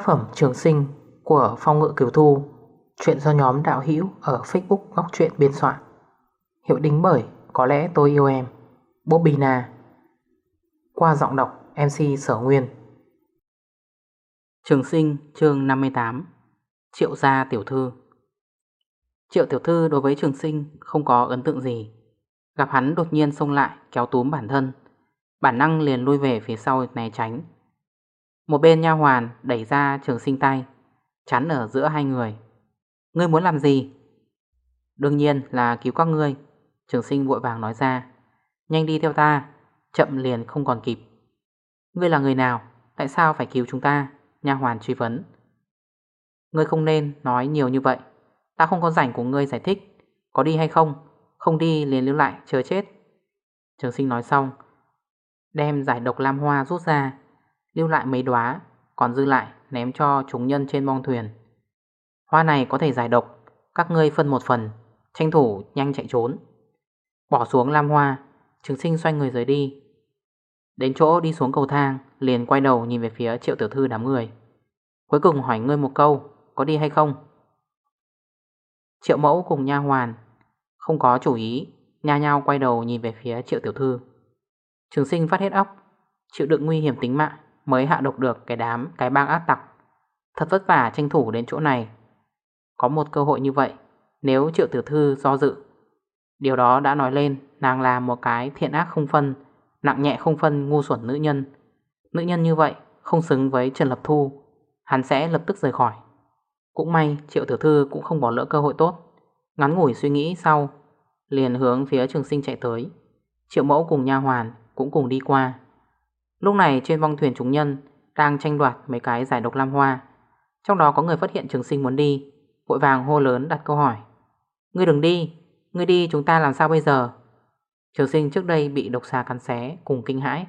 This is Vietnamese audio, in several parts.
Tác phẩm Trường Sinh của Phong Ngự Kiều Thu, Chuyện do nhóm đạo hữu ở Facebook Góc Chuyện biên soạn. Hiệu đính bởi Có lẽ tôi yêu em Bobina Qua giọng đọc MC Sở Nguyên. Trường Sinh, chương 58 Triệu gia tiểu thư. Triệu tiểu thư đối với Trường Sinh không có ấn tượng gì. Gặp hắn đột nhiên xông lại, kéo túm bản thân. Bản năng liền lui về phía sau né tránh một bên nha hoàn đẩy ra trường sinh tay, Chắn ở giữa hai người Ngươi muốn làm gì? Đương nhiên là cứu các ngươi, Trường sinh vội vàng nói ra Nhanh đi theo ta, Chậm liền không còn kịp Ngươi là người nào? Tại sao phải cứu chúng ta? Nha hoàn truy vấn Ngươi không nên nói nhiều như vậy Ta không có rảnh của ngươi giải thích Có đi hay không? Không đi liền lưu lại, chờ chết Trường sinh nói xong, Đem giải độc lam hoa rút ra Lưu lại mấy đóa, Còn dư lại ném cho chúng nhân trên bong thuyền. Hoa này có thể giải độc, Các ngươi phân một phần, Tranh thủ nhanh chạy trốn. Bỏ xuống lam hoa, Trường sinh xoay người rời đi. Đến chỗ đi xuống cầu thang, Liền quay đầu nhìn về phía triệu tiểu thư đám người. Cuối cùng hỏi ngươi một câu, Có đi hay không? Triệu mẫu cùng nha hoàn, Không có chủ ý Nha nhau quay đầu nhìn về phía triệu tiểu thư. Trường sinh phát hết óc, Chịu đựng nguy hiểm tính mạng. Mới hạ độc được cái đám, cái bang ác tặc. Thật vất vả tranh thủ đến chỗ này. Có một cơ hội như vậy, Nếu triệu tiểu thư do dự. Điều đó đã nói lên, Nàng là một cái thiện ác không phân, Nặng nhẹ không phân ngu xuẩn nữ nhân. Nữ nhân như vậy, không xứng với Trần Lập Thu, Hắn sẽ lập tức rời khỏi. Cũng may, triệu tiểu thư cũng không bỏ lỡ cơ hội tốt. Ngắn ngủi suy nghĩ sau, Liền hướng phía trường sinh chạy tới. Triệu mẫu cùng nha hoàn cũng cùng đi qua. Lúc này trên vong thuyền chúng nhân Đang tranh đoạt mấy cái giải độc lam hoa. Trong đó có người phát hiện trường sinh muốn đi. Vội vàng hô lớn đặt câu hỏi. Ngươi đừng đi, Ngươi đi chúng ta làm sao bây giờ? Trường sinh trước đây bị độc xà cắn xé Cùng kinh hãi,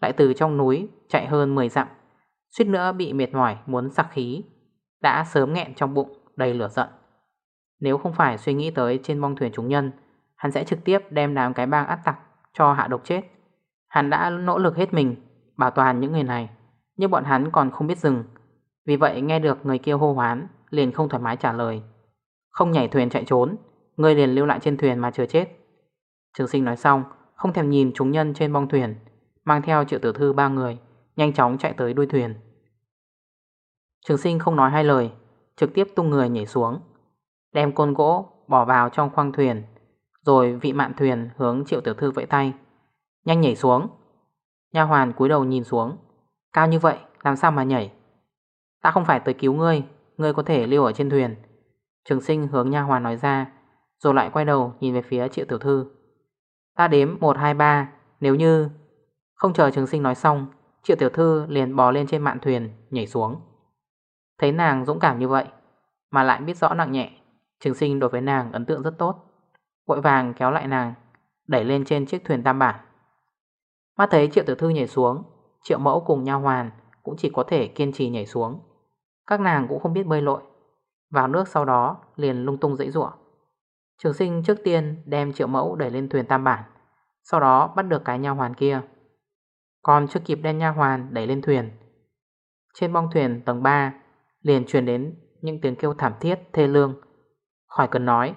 Lại từ trong núi chạy hơn 10 dặm, Suýt nữa bị mệt mỏi muốn sặc khí, Đã sớm nghẹn trong bụng, đầy lửa giận. Nếu không phải suy nghĩ tới trên bong thuyền chúng nhân, Hắn sẽ trực tiếp đem đám cái bang át tặc Cho hạ độc chết. Hắn đã nỗ lực hết mình bảo toàn những người này, Nhưng bọn hắn còn không biết dừng. Vì vậy nghe được người kia hô hoán, Liền không thoải mái trả lời. Không nhảy thuyền chạy trốn, Người liền lưu lại trên thuyền mà chờ chết. Trường sinh nói xong, Không thèm nhìn chúng nhân trên bong thuyền, Mang theo triệu tử thư ba người, Nhanh chóng chạy tới đuôi thuyền. Trường sinh không nói hai lời, Trực tiếp tung người nhảy xuống, Đem côn gỗ bỏ vào trong khoang thuyền, Rồi vị mạn thuyền hướng triệu tiểu thư vẫy tay, Nhanh nhảy xuống. Nha hoàn cúi đầu nhìn xuống. Cao như vậy làm sao mà nhảy? Ta không phải tới cứu ngươi Ngươi có thể lưu ở trên thuyền. Trường sinh hướng nha hoàn nói ra Rồi lại quay đầu nhìn về phía triệu tiểu thư. Ta đếm 1, 2, 3 Nếu như Không chờ trường sinh nói xong Triệu tiểu thư liền bò lên trên mạn thuyền Nhảy xuống. Thấy nàng dũng cảm như vậy Mà lại biết rõ nặng nhẹ Trường sinh đối với nàng ấn tượng rất tốt. Vội vàng kéo lại nàng Đẩy lên trên chiếc thuyền tam bản Mắt thấy triệu tử thư nhảy xuống, Triệu mẫu cùng nha hoàn Cũng chỉ có thể kiên trì nhảy xuống. Các nàng cũng không biết bơi lội. Vào nước sau đó, liền lung tung dãy rủa. Trường sinh trước tiên đem triệu mẫu đẩy lên thuyền tam bản, Sau đó bắt được cái nha hoàn kia. Còn chưa kịp đem nha hoàn đẩy lên thuyền, Trên bong thuyền tầng 3 Liền truyền đến những tiếng kêu thảm thiết, thê lương. Khỏi cần nói,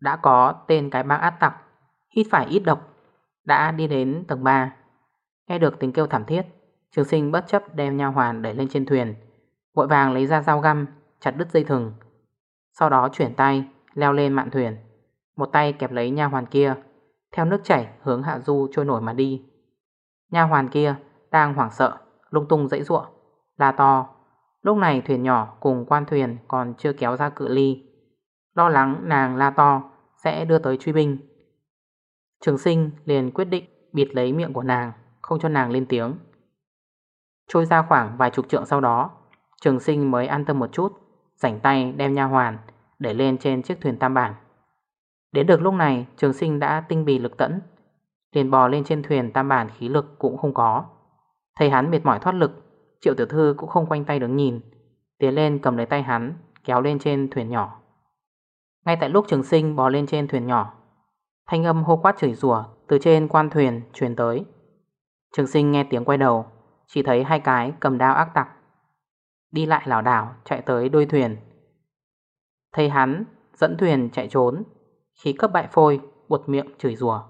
Đã có tên cái bác át tặc, Hít phải ít độc đã đi đến tầng 3 Nghe được tiếng kêu thảm thiết, Trường sinh bất chấp đem nha hoàn đẩy lên trên thuyền, Vội vàng lấy ra dao găm, Chặt đứt dây thừng. Sau đó chuyển tay, leo lên mạn thuyền. Một tay kẹp lấy nha hoàn kia, Theo nước chảy hướng hạ du trôi nổi mà đi. Nha hoàn kia đang hoảng sợ, Lung tung dãy ruộng, La to. Lúc này thuyền nhỏ cùng quan thuyền còn chưa kéo ra cự ly. Lo lắng nàng la to Sẽ đưa tới truy binh. Trường sinh liền quyết định bịt lấy miệng của nàng, Không cho nàng lên tiếng. Trôi ra khoảng vài chục trượng sau đó, Trường sinh mới an tâm một chút, Rảnh tay đem nha hoàn Để lên trên chiếc thuyền tam bản. Đến được lúc này, trường sinh đã tinh bì lực tẫn, Liền bò lên trên thuyền tam bản khí lực cũng không có. Thấy hắn mệt mỏi thoát lực, Triệu tiểu thư cũng không quanh tay đứng nhìn, Tiến lên cầm lấy tay hắn, Kéo lên trên thuyền nhỏ. Ngay tại lúc trường sinh bò lên trên thuyền nhỏ Thanh âm hô quát chửi rủa từ trên quan thuyền truyền tới. Trường sinh nghe tiếng quay đầu, chỉ thấy hai cái cầm đao ác tặc. Đi lại lảo đảo chạy tới đuôi thuyền. Thấy hắn dẫn thuyền chạy trốn Khí cấp bại phôi buột miệng chửi rủa.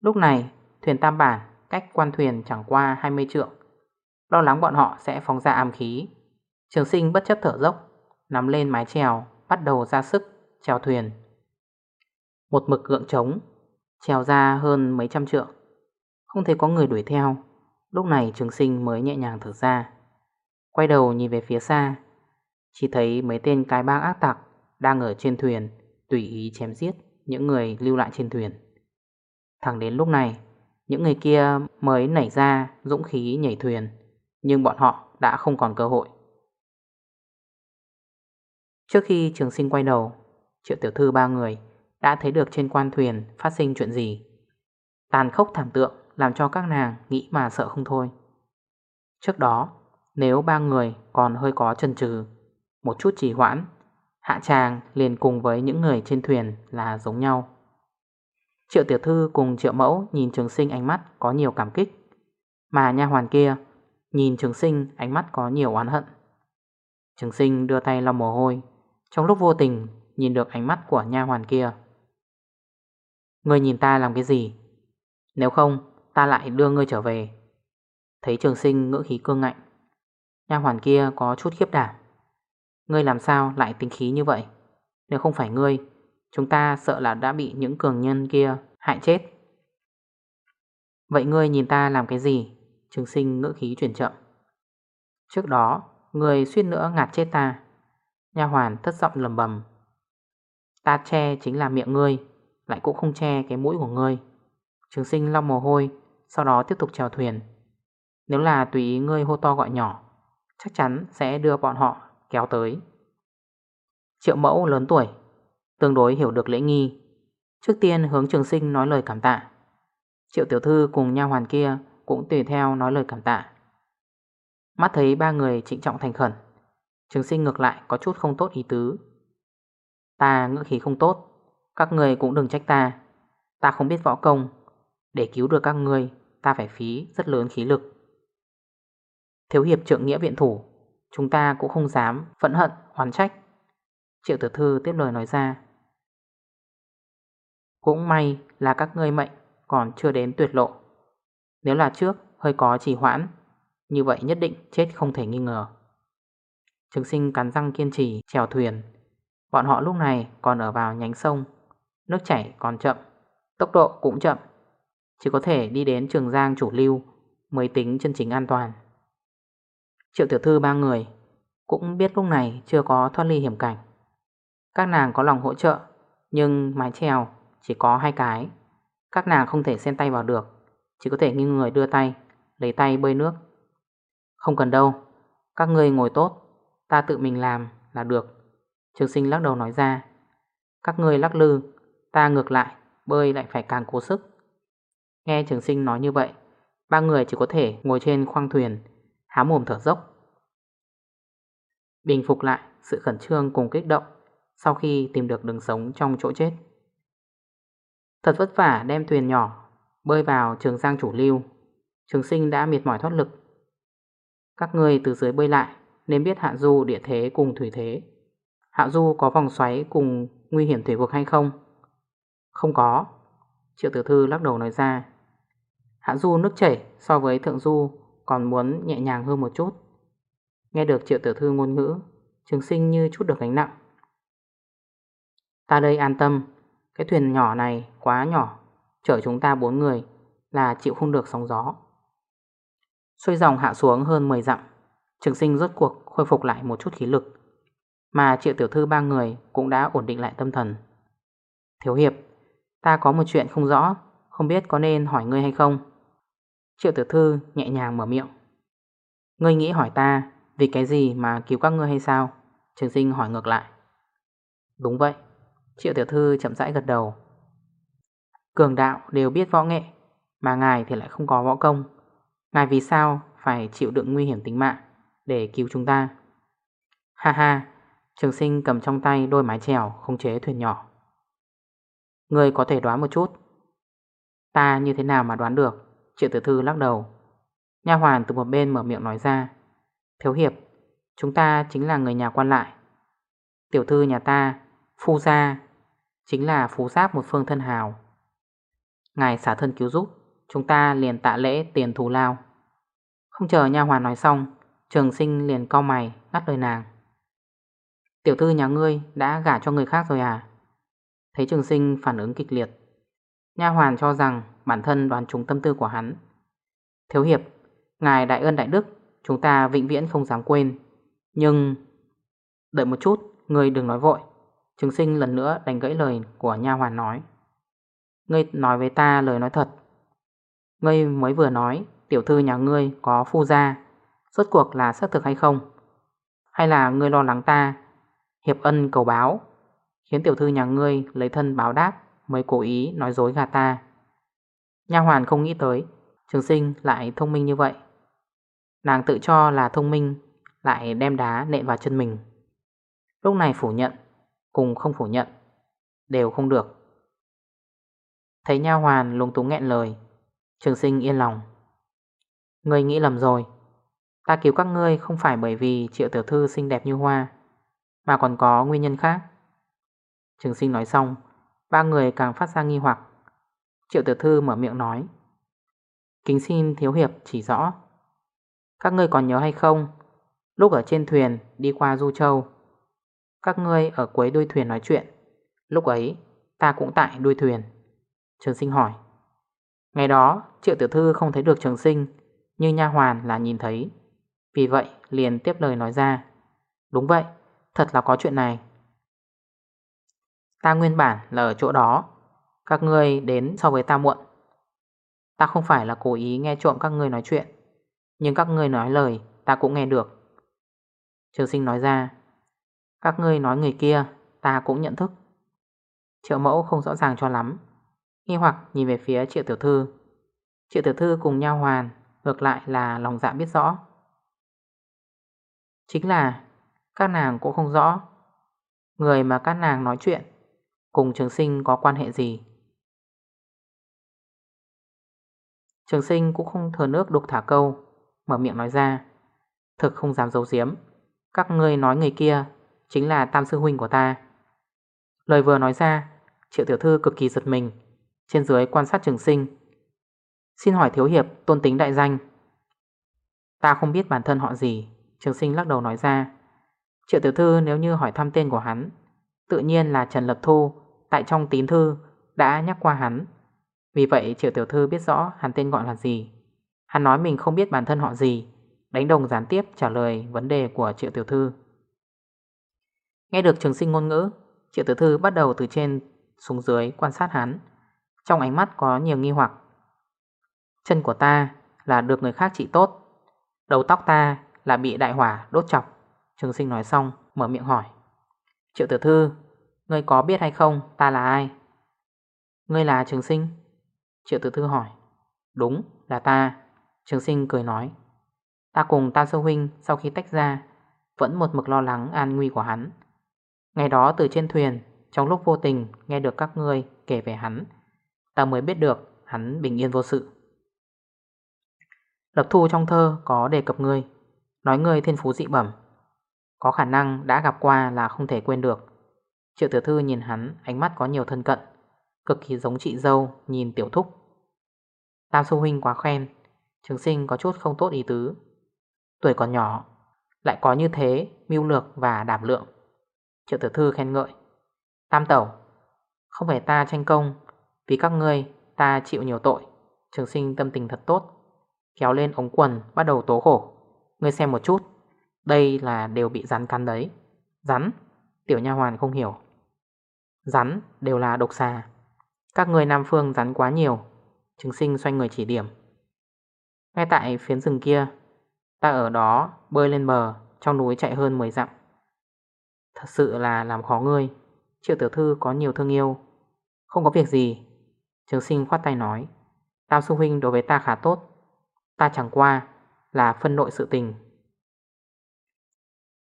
Lúc này thuyền tam bản cách quan thuyền chẳng qua 20 trượng. Lo lắng bọn họ sẽ phóng ra ám khí. Trường sinh bất chấp thở dốc Nắm lên mái chèo Bắt đầu ra sức chèo thuyền. Một mực gượng trống trèo ra hơn mấy trăm trượng. Không thấy có người đuổi theo. Lúc này trường sinh mới nhẹ nhàng thở ra. Quay đầu nhìn về phía xa, Chỉ thấy mấy tên cái bang ác tặc Đang ở trên thuyền, Tùy ý chém giết những người lưu lại trên thuyền. Thẳng đến lúc này, Những người kia mới nảy ra dũng khí nhảy thuyền, Nhưng bọn họ đã không còn cơ hội. Trước khi trường sinh quay đầu, Triệu tiểu thư ba người đã thấy được trên quan thuyền phát sinh chuyện gì. Tàn khốc thảm tượng Làm cho các nàng nghĩ mà sợ không thôi. Trước đó, Nếu ba người còn hơi có chần chừ, Một chút trì hoãn, Hạ tràng liền cùng với những người trên thuyền là giống nhau. Triệu tiểu thư cùng triệu mẫu nhìn trường sinh ánh mắt có nhiều cảm kích, Mà nha hoàn kia nhìn trường sinh ánh mắt có nhiều oán hận. Trường sinh đưa tay lau mồ hôi, Trong lúc vô tình nhìn được ánh mắt của nha hoàn kia. Ngươi nhìn ta làm cái gì? Nếu không, ta lại đưa ngươi trở về. Thấy trường sinh ngữ khí cương ngạnh, Nha hoàn kia có chút khiếp đảm. Ngươi làm sao lại tính khí như vậy? Nếu không phải ngươi, Chúng ta sợ là đã bị những cường nhân kia hại chết. Vậy ngươi nhìn ta làm cái gì? Trường sinh ngữ khí chuyển chậm. Trước đó, Ngươi suýt nữa ngạt chết ta. Nha hoàn thất giọng lầm bầm. Ta che chính là miệng ngươi. Lại cũng không che cái mũi của ngươi. Trường sinh long mồ hôi, Sau đó tiếp tục chèo thuyền. Nếu là tùy ý ngươi hô to gọi nhỏ, Chắc chắn sẽ đưa bọn họ kéo tới. Triệu mẫu lớn tuổi, Tương đối hiểu được lễ nghi. Trước tiên hướng trường sinh nói lời cảm tạ. Triệu tiểu thư cùng nha hoàn kia Cũng tùy theo nói lời cảm tạ. Mắt thấy ba người trịnh trọng thành khẩn, Trường sinh ngược lại có chút không tốt ý tứ. Ta ngữ khí không tốt. Các người cũng đừng trách ta. Ta không biết võ công. Để cứu được các người Ta phải phí rất lớn khí lực. Thiếu hiệp trượng nghĩa viện thủ Chúng ta cũng không dám phẫn hận, hoàn trách. Triệu tử thư tiếp lời nói ra. Cũng may là các ngươi mệnh Còn chưa đến tuyệt lộ. Nếu là trước hơi có trì hoãn. Như vậy nhất định chết không thể nghi ngờ. Trường sinh cắn răng kiên trì chèo thuyền. Bọn họ lúc này còn ở vào nhánh sông. Nước chảy còn chậm, Tốc độ cũng chậm. Chỉ có thể đi đến trường giang chủ lưu Mới tính chân chính an toàn. Triệu tiểu thư ba người Cũng biết lúc này chưa có thoát ly hiểm cảnh. Các nàng có lòng hỗ trợ, Nhưng mái treo chỉ có hai cái. Các nàng không thể xen tay vào được, Chỉ có thể nghiêng người đưa tay, Lấy tay bơi nước. Không cần đâu, Các ngươi ngồi tốt, Ta tự mình làm là được. Trường sinh lắc đầu nói ra. Các ngươi lắc lư Ta ngược lại, bơi lại phải càng cố sức. Nghe trường sinh nói như vậy, Ba người chỉ có thể ngồi trên khoang thuyền, Há mồm thở dốc. Bình phục lại sự khẩn trương cùng kích động Sau khi tìm được đường sống trong chỗ chết. Thật vất vả đem thuyền nhỏ Bơi vào trường giang chủ lưu. Trường sinh đã miệt mỏi thoát lực. Các người từ dưới bơi lại Nên biết hạ du địa thế cùng thủy thế. Hạ du có vòng xoáy cùng nguy hiểm thủy vực hay không? Không có. Triệu tử thư lắc đầu nói ra. Hạ du nước chảy so với thượng du Còn muốn nhẹ nhàng hơn một chút. Nghe được triệu tử thư ngôn ngữ, Trường sinh như chút được gánh nặng. Ta đây an tâm, Cái thuyền nhỏ này quá nhỏ, Chở chúng ta bốn người Là chịu không được sóng gió. Xuôi dòng hạ xuống hơn 10 dặm, Trường sinh rốt cuộc khôi phục lại một chút khí lực. Mà triệu tiểu thư ba người Cũng đã ổn định lại tâm thần. Thiếu hiệp Ta có một chuyện không rõ, Không biết có nên hỏi ngươi hay không. Triệu tiểu thư nhẹ nhàng mở miệng. Ngươi nghĩ hỏi ta Vì cái gì mà cứu các ngươi hay sao? Trường sinh hỏi ngược lại. Đúng vậy, Triệu tiểu thư chậm rãi gật đầu. Cường đạo đều biết võ nghệ, Mà ngài thì lại không có võ công. Ngài vì sao phải chịu đựng nguy hiểm tính mạng Để cứu chúng ta? Ha ha, Trường sinh cầm trong tay đôi mái chèo Không chế thuyền nhỏ. Người có thể đoán một chút. Ta như thế nào mà đoán được? Triệu tử thư lắc đầu. Nha hoàn từ một bên mở miệng nói ra. Thiếu hiệp, Chúng ta chính là người nhà quan lại. Tiểu thư nhà ta, Phu gia, Chính là phú giáp một phương thân hào. Ngài xả thân cứu giúp, Chúng ta liền tạ lễ tiền thù lao. Không chờ nha hoàn nói xong, Trường sinh liền cau mày, ngắt lời nàng. Tiểu thư nhà ngươi đã gả cho người khác rồi à? Thấy trường sinh phản ứng kịch liệt. Nha hoàn cho rằng bản thân đoán trúng tâm tư của hắn. Thiếu hiệp, Ngài đại ơn đại đức, Chúng ta vĩnh viễn không dám quên. Nhưng, Đợi một chút, Ngươi đừng nói vội. Trường sinh lần nữa đánh gãy lời của nha hoàn nói. Ngươi nói với ta lời nói thật. Ngươi mới vừa nói, Tiểu thư nhà ngươi có phu gia. Suốt cuộc là xác thực hay không? Hay là ngươi lo lắng ta? Hiệp ân cầu báo. Khiến tiểu thư nhà ngươi lấy thân báo đáp, Mới cố ý nói dối gà ta. Nha hoàn không nghĩ tới, Trường sinh lại thông minh như vậy. Nàng tự cho là thông minh, Lại đem đá nện vào chân mình. Lúc này phủ nhận, Cùng không phủ nhận, Đều không được. Thấy nha hoàn lung túng nghẹn lời, Trường sinh yên lòng. Ngươi nghĩ lầm rồi, Ta cứu các ngươi không phải bởi vì triệu tiểu thư xinh đẹp như hoa, Mà còn có nguyên nhân khác. Trường sinh nói xong, Ba người càng phát ra nghi hoặc. Triệu tiểu thư mở miệng nói, Kính xin thiếu hiệp chỉ rõ, Các ngươi còn nhớ hay không? Lúc ở trên thuyền đi qua Du Châu, Các ngươi ở cuối đuôi thuyền nói chuyện. Lúc ấy, ta cũng tại đuôi thuyền. Trường sinh hỏi. Ngày đó, triệu tiểu thư không thấy được trường sinh nhưng nha hoàn là nhìn thấy. Vì vậy liền tiếp lời nói ra, Đúng vậy, Thật là có chuyện này. Ta nguyên bản là ở chỗ đó. Các ngươi đến so với ta muộn. Ta không phải là cố ý nghe trộm các ngươi nói chuyện, Nhưng các ngươi nói lời, Ta cũng nghe được. Trường sinh nói ra, Các ngươi nói người kia, Ta cũng nhận thức. Triệu mẫu không rõ ràng cho lắm, Nghi hoặc nhìn về phía triệu tiểu thư. Triệu tiểu thư cùng nhau hoàn Ngược lại là lòng dạ biết rõ. Chính là, Các nàng cũng không rõ. Người mà các nàng nói chuyện Cùng trường sinh có quan hệ gì? Trường sinh cũng không thừa nước đục thả câu, Mở miệng nói ra. Thực không dám giấu giếm. Các ngươi nói người kia Chính là tam sư huynh của ta. Lời vừa nói ra, Triệu tiểu thư cực kỳ giật mình, Trên dưới quan sát trường sinh. Xin hỏi thiếu hiệp, tôn tính đại danh? Ta không biết bản thân họ gì, Trường sinh lắc đầu nói ra. Triệu tiểu thư nếu như hỏi thăm tên của hắn, Tự nhiên là Trần Lập Thu Tại trong tín thư đã nhắc qua hắn. Vì vậy, triệu tiểu thư biết rõ hắn tên gọi là gì. Hắn nói mình không biết bản thân họ gì. Đánh đồng gián tiếp trả lời vấn đề của triệu tiểu thư. Nghe được trường sinh ngôn ngữ, Triệu tiểu thư bắt đầu từ trên xuống dưới quan sát hắn. Trong ánh mắt có nhiều nghi hoặc. Chân của ta là được người khác trị tốt. Đầu tóc ta là bị đại hỏa đốt chọc. Trường sinh nói xong, mở miệng hỏi. Triệu tiểu thư Ngươi có biết hay không ta là ai? Ngươi là trường sinh? Triệu tử thư hỏi. Đúng, là ta. Trường sinh cười nói. Ta cùng ta Sơ huynh sau khi tách ra, Vẫn một mực lo lắng an nguy của hắn. Ngày đó từ trên thuyền, Trong lúc vô tình nghe được các ngươi kể về hắn, Ta mới biết được hắn bình yên vô sự. Lập thu trong thơ có đề cập ngươi, Nói ngươi thiên phú dị bẩm. Có khả năng đã gặp qua là không thể quên được. Triệu tiểu thư nhìn hắn, Ánh mắt có nhiều thân cận, Cực kỳ giống chị dâu, nhìn tiểu thúc. Tam sư huynh quá khen, Trường sinh có chút không tốt ý tứ. Tuổi còn nhỏ, Lại có như thế, mưu lược và đảm lượng. Triệu tiểu thư khen ngợi. Tam tẩu, Không phải ta tranh công, Vì các ngươi, ta chịu nhiều tội. Trường sinh tâm tình thật tốt, Kéo lên ống quần, bắt đầu tố khổ. Ngươi xem một chút, Đây là đều bị rắn cắn đấy. Rắn, Tiểu nha hoàn không hiểu. Rắn đều là độc xà. Các người Nam Phương rắn quá nhiều Chứng sinh xoay người chỉ điểm. Ngay tại phiến rừng kia, Ta ở đó bơi lên bờ, Trong núi chạy hơn 10 dặm. Thật sự là làm khó ngươi. Triệu tiểu thư có nhiều thương yêu. Không có việc gì. Trường sinh khoát tay nói. Tam sư huynh đối với ta khá tốt. Ta chẳng qua là phân nội sự tình.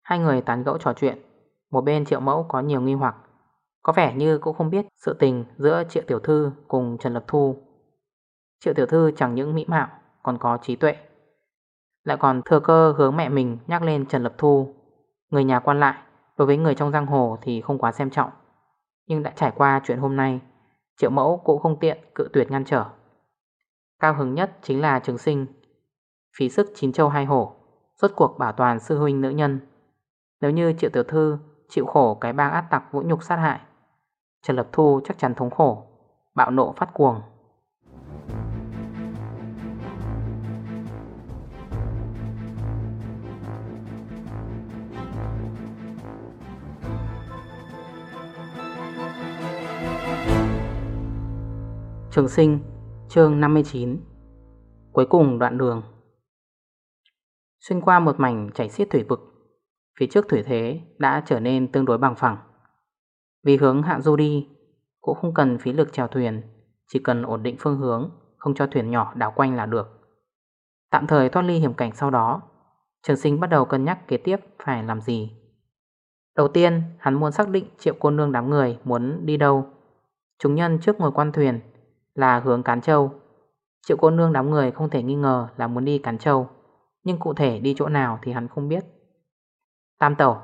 Hai người tán gẫu trò chuyện. Một bên triệu mẫu có nhiều nghi hoặc. Có vẻ như cũng không biết sự tình giữa triệu tiểu thư cùng Trần Lập Thu. Triệu tiểu thư chẳng những mỹ mạo, còn có trí tuệ. Lại còn thừa cơ hướng mẹ mình nhắc lên Trần Lập Thu. Người nhà quan lại, Đối với người trong giang hồ thì không quá xem trọng. Nhưng đã trải qua chuyện hôm nay, Triệu mẫu cũng không tiện cự tuyệt ngăn trở. Cao hứng nhất chính là trường sinh. Phí sức chín châu hai hổ, Rốt cuộc bảo toàn sư huynh nữ nhân. Nếu như triệu tiểu thư Chịu khổ cái bang át tặc vũ nhục sát hại Trần Lập Thu chắc chắn thống khổ. Bạo nộ phát cuồng. Trường sinh, chương 59 Cuối cùng đoạn đường. Xuyên qua một mảnh chảy xiết thủy vực, Phía trước thủy thế đã trở nên tương đối bằng phẳng. Vì hướng hạ du đi Cũng không cần phí lực chèo thuyền Chỉ cần ổn định phương hướng Không cho thuyền nhỏ đảo quanh là được Tạm thời thoát ly hiểm cảnh sau đó Trường sinh bắt đầu cân nhắc kế tiếp phải làm gì Đầu tiên hắn muốn xác định triệu cô nương đám người muốn đi đâu Chúng nhân trước ngồi quan thuyền là hướng Cán Châu. Triệu cô nương đám người không thể nghi ngờ là muốn đi Cán Châu, nhưng cụ thể đi chỗ nào thì hắn không biết. Tam tẩu,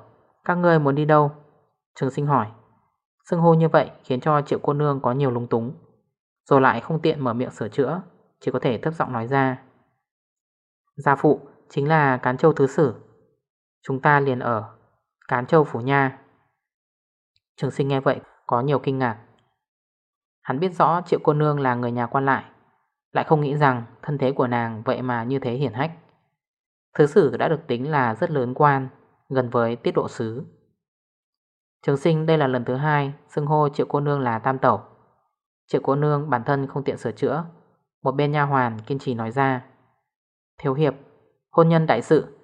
các ngươi muốn đi đâu? Trường sinh hỏi. Xưng hô như vậy khiến cho triệu cô nương có nhiều lung túng, rồi lại không tiện mở miệng sửa chữa, chỉ có thể thấp giọng nói ra. Gia phụ chính là Cán Châu Thứ Sử. Chúng ta liền ở Cán Châu Phủ Nha. Trường sinh nghe vậy có nhiều kinh ngạc. Hắn biết rõ triệu cô nương là người nhà quan lại Lại không nghĩ rằng thân thế của nàng vậy mà như thế hiển hách Thứ sử đã được tính là rất lớn quan Gần với tiết độ sứ Trường sinh, đây là lần thứ hai, xưng hô triệu cô nương là tam tẩu. Triệu cô nương bản thân không tiện sửa chữa. Một bên nha hoàn, kiên trì nói ra. Thiếu hiệp, Hôn nhân đại sự.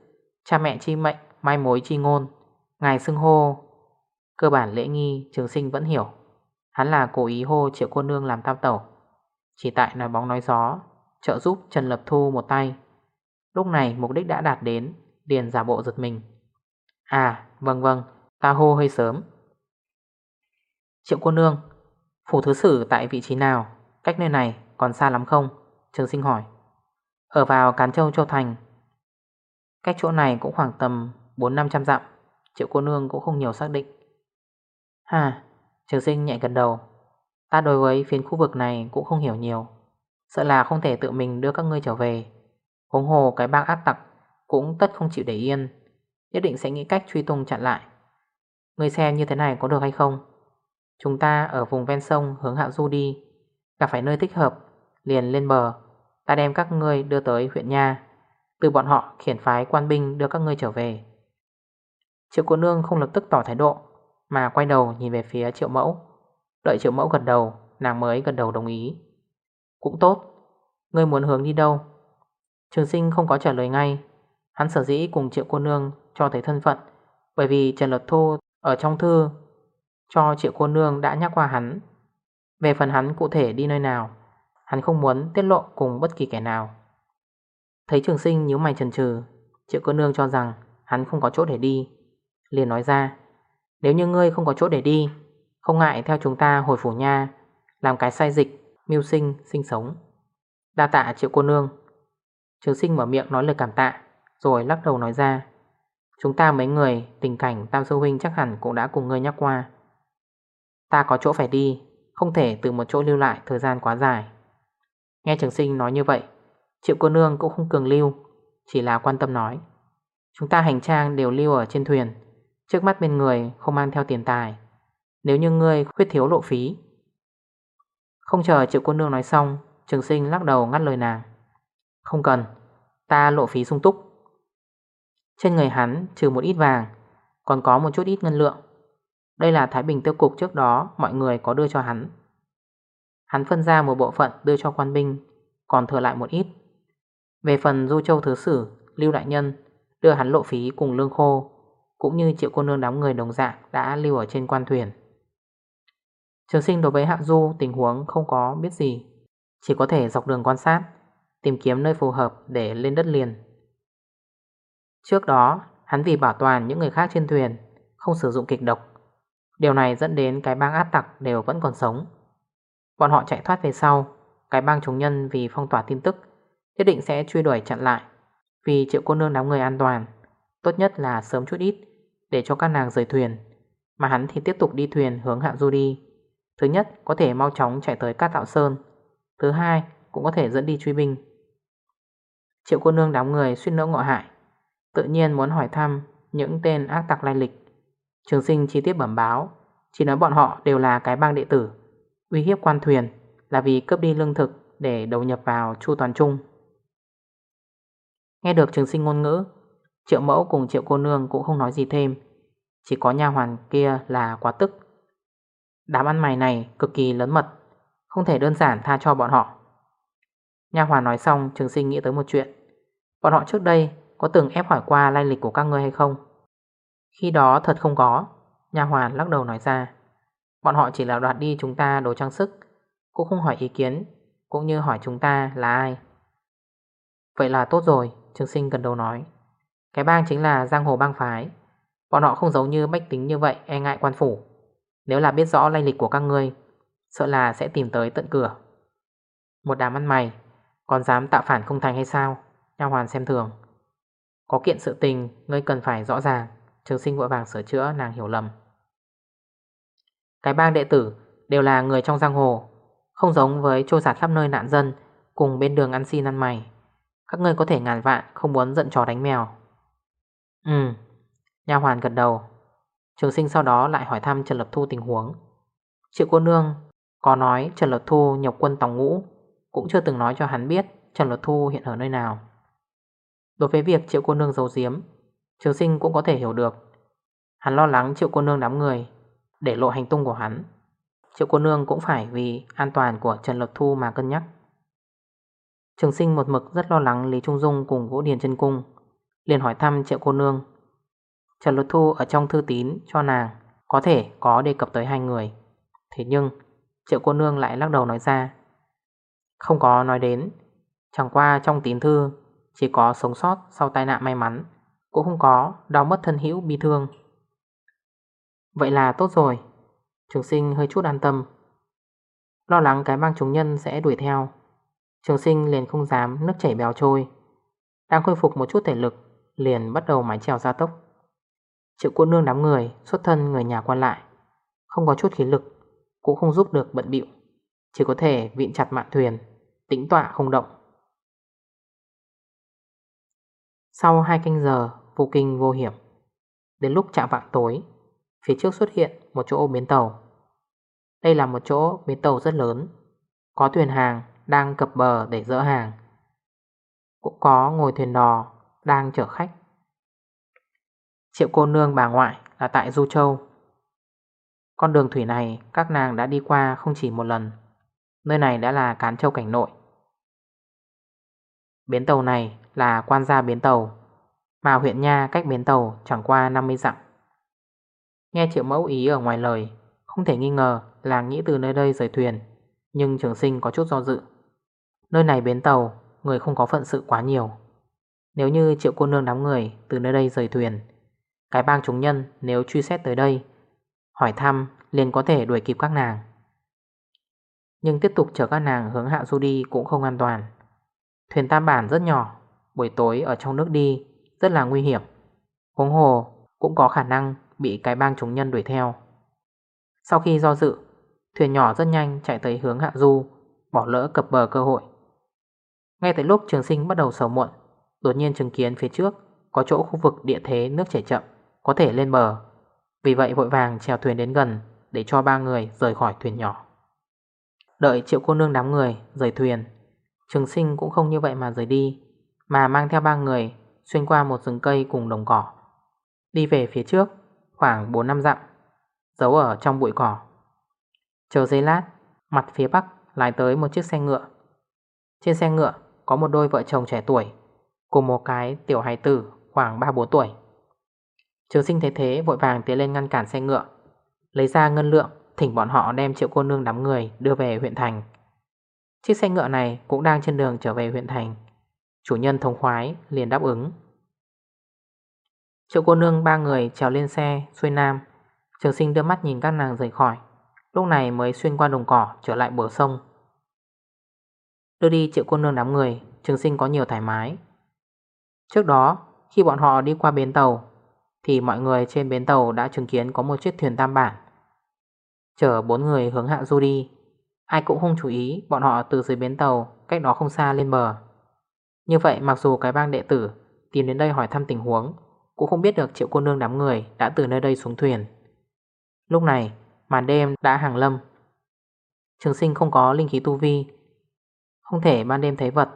Cha mẹ chi mệnh Mai mối chi ngôn. Ngài xưng hô. Cơ bản lễ nghi, trường sinh vẫn hiểu. Hắn là cố ý hô triệu cô nương làm tam tẩu. Chỉ tại nói bóng nói gió, Trợ giúp Trần Lập Thu một tay. Lúc này mục đích đã đạt đến, Điền giả bộ giật mình. À vâng vâng. Ta hô hơi sớm. Triệu cô nương, Phủ thứ sử tại vị trí nào? Cách nơi này còn xa lắm không? Trường sinh hỏi. Ở vào Cán Châu Châu Thành. Cách chỗ này cũng khoảng tầm 4-500 dặm. Triệu cô nương cũng không nhiều xác định. Hà Trường sinh nhẹ gần đầu. Ta đối với phiến khu vực này cũng không hiểu nhiều. Sợ là không thể tự mình đưa các ngươi trở về. Hống hồ cái bang ác tặc Cũng tất không chịu để yên. Nhất định sẽ nghĩ cách truy tung chặn lại. Ngươi xem như thế này có được hay không? Chúng ta ở vùng ven sông hướng hạ du đi. Gặp phải nơi thích hợp, Liền lên bờ. Ta đem các ngươi đưa tới huyện Nha. Từ bọn họ khiển phái quan binh đưa các ngươi trở về. Triệu cô nương không lập tức tỏ thái độ, mà quay đầu nhìn về phía triệu mẫu. Đợi triệu mẫu gật đầu, Nàng mới gật đầu đồng ý. Cũng tốt. Ngươi muốn hướng đi đâu? Trường sinh không có trả lời ngay. Hắn sở dĩ cùng triệu cô nương cho thấy thân phận, Bởi vì Trần Lật Thu ở trong thư Cho triệu cô nương đã nhắc qua hắn. Về phần hắn cụ thể đi nơi nào Hắn không muốn tiết lộ cùng bất kỳ kẻ nào. Thấy trường sinh nhíu mày trần trừ Triệu cô nương cho rằng Hắn không có chỗ để đi Liền nói ra nếu như ngươi không có chỗ để đi Không ngại theo chúng ta hồi phủ nha Làm cái sai dịch, mưu sinh, sinh sống. Đa tạ triệu cô nương. Trường sinh mở miệng nói lời cảm tạ Rồi lắc đầu nói ra Chúng ta mấy người, tình cảnh Tam Sư Huynh chắc hẳn cũng đã cùng ngươi nhắc qua. Ta có chỗ phải đi, Không thể từ một chỗ lưu lại thời gian quá dài. Nghe trường sinh nói như vậy, Triệu cô nương cũng không cường lưu, Chỉ là quan tâm nói. Chúng ta hành trang đều lưu ở trên thuyền, Trước mắt bên người không mang theo tiền tài. Nếu như ngươi khuyết thiếu lộ phí. Không chờ triệu cô nương nói xong, Trường sinh lắc đầu ngắt lời nàng. Không cần, Ta lộ phí sung túc. Trên người hắn trừ một ít vàng, Còn có một chút ít ngân lượng. Đây là Thái Bình tiêu cục trước đó Mọi người có đưa cho hắn. Hắn phân ra một bộ phận đưa cho quan binh, Còn thừa lại một ít. Về phần Du Châu Thứ Sử, Lưu Đại Nhân, Đưa hắn lộ phí cùng lương khô, cũng như triệu cô nương đóng người đồng dạng Đã lưu ở trên quan thuyền. Trường sinh đối với Hạ Du tình huống không có biết gì, Chỉ có thể dọc đường quan sát, Tìm kiếm nơi phù hợp để lên đất liền. Trước đó, Hắn vì bảo toàn những người khác trên thuyền, Không sử dụng kịch độc. Điều này dẫn đến cái bang át tặc đều vẫn còn sống. Bọn họ chạy thoát về sau, Cái bang chúng nhân vì phong tỏa tin tức, Nhất định sẽ truy đuổi chặn lại. Vì triệu cô nương đám người an toàn, Tốt nhất là sớm chút ít Để cho các nàng rời thuyền, Mà hắn thì tiếp tục đi thuyền hướng hạ du đi. Thứ nhất, có thể mau chóng chạy tới Cát Tạo Sơn. Thứ hai, cũng có thể dẫn đi truy binh. Triệu cô nương đám người suýt nỡ ngọ hại. Tự nhiên muốn hỏi thăm những tên ác tặc lai lịch. Trường sinh chi tiết bẩm báo, Chỉ nói bọn họ đều là cái bang đệ tử. Uy hiếp quan thuyền Là vì cướp đi lương thực Để đầu nhập vào chu toàn trung Nghe được trường sinh ngôn ngữ, Triệu mẫu cùng triệu cô nương cũng không nói gì thêm. Chỉ có nha hoàn kia là quá tức. Đám ăn mày này cực kỳ lớn mật, Không thể đơn giản tha cho bọn họ. Nha hoàn nói xong, Trường sinh nghĩ tới một chuyện. Bọn họ trước đây có từng ép hỏi qua lai lịch của các ngươi hay không? Khi đó thật không có, Nha hoàn lắc đầu nói ra. Bọn họ chỉ là đoạt đi chúng ta đồ trang sức, Cũng không hỏi ý kiến, Cũng như hỏi chúng ta là ai. Vậy là tốt rồi, Trường sinh gần đầu nói. Cái bang chính là giang hồ bang phái. Bọn họ không giống như bách tính như vậy e ngại quan phủ. Nếu là biết rõ lai lịch của các ngươi, Sợ là sẽ tìm tới tận cửa. Một đám ăn mày, Còn dám tạo phản không thành hay sao? Nha hoàn xem thường. Có kiện sự tình, Ngươi cần phải rõ ràng. Trường sinh vội vàng sửa chữa, nàng hiểu lầm. Cái bang đệ tử Đều là người trong giang hồ, Không giống với trôi giạt khắp nơi nạn dân Cùng bên đường ăn xin ăn mày. Các ngươi có thể ngàn vạn, không muốn giận chó đánh mèo. Ừ Nha hoàn gật đầu. Trường sinh sau đó lại hỏi thăm Trần Lập Thu tình huống. Triệu cô nương có nói Trần Lập Thu nhập quân tòng ngũ, Cũng chưa từng nói cho hắn biết Trần Luật Thu hiện ở nơi nào. Đối với việc triệu cô nương giấu giếm, Trường sinh cũng có thể hiểu được. Hắn lo lắng triệu cô nương đám người, Để lộ hành tung của hắn. Triệu cô nương cũng phải vì an toàn của Trần Lập Thu mà cân nhắc. Trường sinh một mực rất lo lắng Lý Trung Dung cùng Vũ Điền chân Cung, liền hỏi thăm triệu cô nương. Trần Lập Thu ở trong thư tín cho nàng Có thể có đề cập tới hai người. Thế nhưng, Triệu cô nương lại lắc đầu nói ra, Không có nói đến. Chẳng qua trong tín thư chỉ có sống sót sau tai nạn may mắn, Cũng không có đau mất thân hữu bi thương. Vậy là tốt rồi. Trường sinh hơi chút an tâm. Lo lắng cái băng chúng nhân sẽ đuổi theo. Trường sinh liền không dám nước chảy bèo trôi. Đang khôi phục một chút thể lực, Liền bắt đầu mái trèo ra tốc. Triệu quân nương đám người Xuất thân người nhà quan lại. Không có chút khí lực, Cũng không giúp được bận bịu. Chỉ có thể vịn chặt mạn thuyền, Tĩnh tọa không động. Sau hai canh giờ vô kinh vô hiểm. Đến lúc chạm vạng tối, Phía trước xuất hiện một chỗ bến tàu. Đây là một chỗ bến tàu rất lớn, Có thuyền hàng đang cập bờ để dỡ hàng. Cũng có ngồi thuyền đò đang chở khách. Triệu cô nương bà ngoại là tại Du Châu. Con đường thủy này các nàng đã đi qua không chỉ một lần, Nơi này đã là Cán Châu cảnh nội. Bến tàu này là quan gia bến tàu, Mà huyện Nha cách bến tàu chẳng qua 50 dặm. Nghe triệu mẫu ý ở ngoài lời, Không thể nghi ngờ là nghĩ từ nơi đây rời thuyền, Nhưng trường sinh có chút do dự. Nơi này bến tàu, Người không có phận sự quá nhiều. Nếu như triệu cô nương đám người Từ nơi đây rời thuyền, Cái bang chúng nhân nếu truy xét tới đây, Hỏi thăm liền có thể đuổi kịp các nàng. Nhưng tiếp tục chở các nàng hướng hạ du đi Cũng không an toàn. Thuyền tam bản rất nhỏ Buổi tối ở trong nước đi, Rất là nguy hiểm. Huống hồ, cũng có khả năng Bị cái bang chúng nhân đuổi theo. Sau khi do dự, Thuyền nhỏ rất nhanh chạy tới hướng hạ du, Bỏ lỡ cập bờ cơ hội. Ngay tới lúc trường sinh bắt đầu sầu muộn, Đột nhiên chứng kiến phía trước Có chỗ khu vực địa thế nước chảy chậm, Có thể lên bờ. Vì vậy vội vàng chèo thuyền đến gần Để cho ba người rời khỏi thuyền nhỏ. Đợi triệu cô nương đám người rời thuyền, Trường sinh cũng không như vậy mà rời đi. Mà mang theo ba người Xuyên qua một rừng cây cùng đồng cỏ. Đi về phía trước, Khoảng 4 năm dặm, Giấu ở trong bụi cỏ. Chờ giây lát, Mặt phía bắc lái tới một chiếc xe ngựa. Trên xe ngựa có một đôi vợ chồng trẻ tuổi Cùng một cái tiểu hài tử khoảng 3-4 tuổi. Trường sinh thấy thế, vội vàng tiến lên ngăn cản xe ngựa, Lấy ra ngân lượng, Thỉnh bọn họ đem triệu cô nương đám người đưa về huyện thành. Chiếc xe ngựa này cũng đang trên đường trở về huyện thành. Chủ nhân thông khoái liền đáp ứng. Triệu cô nương ba người trèo lên xe, xuôi nam. Trường sinh đưa mắt nhìn các nàng rời khỏi. Lúc này mới xuyên qua đồng cỏ, trở lại bờ sông. Đưa đi triệu cô nương đám người, Trường sinh có nhiều thoải mái. Trước đó, khi bọn họ đi qua bến tàu, Thì mọi người trên bến tàu đã chứng kiến có một chiếc thuyền tam bản. Chở bốn người hướng hạ du đi. Ai cũng không chú ý, bọn họ từ dưới bến tàu, Cách đó không xa lên bờ. Như vậy mặc dù cái bang đệ tử Tìm đến đây hỏi thăm tình huống Cũng không biết được triệu cô nương đám người Đã từ nơi đây xuống thuyền. Lúc này màn đêm đã hàng lâm. Trường sinh không có linh khí tu vi. Không thể ban đêm thấy vật